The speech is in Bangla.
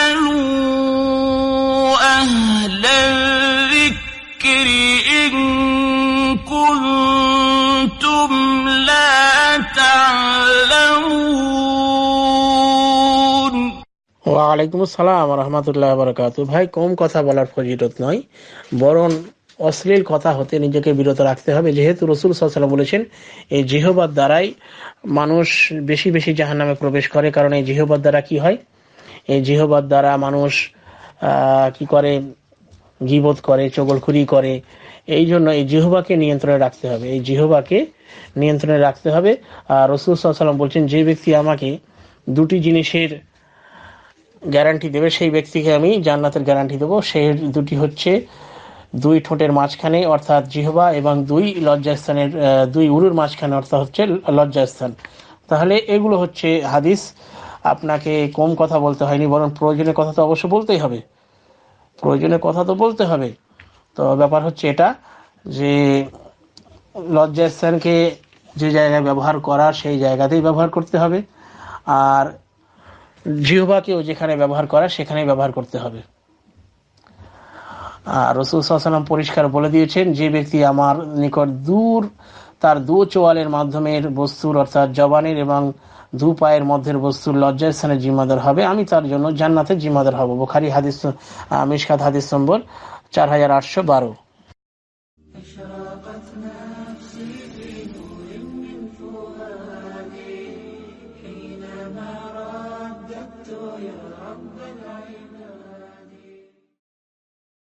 فاسألوا أهل الذكر إن كنتم لا تعلمون ওয়ালাইকুম আসসালাম রহমতুল্লাহ বরকাত ভাই কম কথা বলার ফজিলত নয় বরং অশ্লীল কথা হতে নিজেকে বিরত রাখতে হবে যেহেতু রসুল সাল্লাম বলেছেন এই জিহবার দ্বারাই মানুষ বেশি বেশি জাহান নামে প্রবেশ করে কারণ এই জিহবার দ্বারা কি হয় এই জিহবার দ্বারা মানুষ কি করে? গিবোধ করে, চগলখুরি করে। এই জন্য এই জিহবাকে নিয়ন্ত্রণে রাখতে হবে। এই জিহবাকে নিয়ন্ত্রণে রাখতে হবে। আর রসুল সাল্লাম বলছেন, যে ব্যক্তি আমাকে দুটি জিনিসের গ্যারান্টি দেবে, সেই ব্যক্তিকে আমি জান্নাতের গ্যারান্টি দেবো। সেই দুটি হচ্ছে দুই ঠোঁটের মাঝখানে, অর্থাৎ জিহবা, এবং দুই লজ্জাস্থানের দুই উরুর মাঝখানে, অর্থাৎ হচ্ছে লজ্জাস্থান। তাহলে এগুলো হচ্ছে হাদিস। আপনাকে কম কথা বলতে হয়নি, বরং প্রয়োজনের কথা তো অবশ্য বলতেই হবে। প্রয়োজনের কথা তো বলতে হবে। তো ব্যাপার হচ্ছে এটা যে লজ্জাস্থানকে যে জায়গায় ব্যবহার করার সেই জায়গাতেই ব্যবহার করতে হবে। আর জিহবাকেও যেখানে ব্যবহার করা সেখানে ব্যবহার করতে হবে। আর রসুল সাল্লাম পরিষ্কার বলে দিয়েছেন, যে ব্যক্তি আমার নিকট দূর তার দু চোয়ালের মাধ্যমে বস্তুর অর্থাৎ জবানের এবং দু পায়ের মধ্যের বস্তুর লজ্জার স্থানে জিম্মাদার হবে। আমি তার জন্য জান্নাতে জিম্মাদার হব। বোখারি হাদিস আহ, মিশকাত হাদিস নম্বর চার হাজার আটশো বারো।